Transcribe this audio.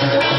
Yeah.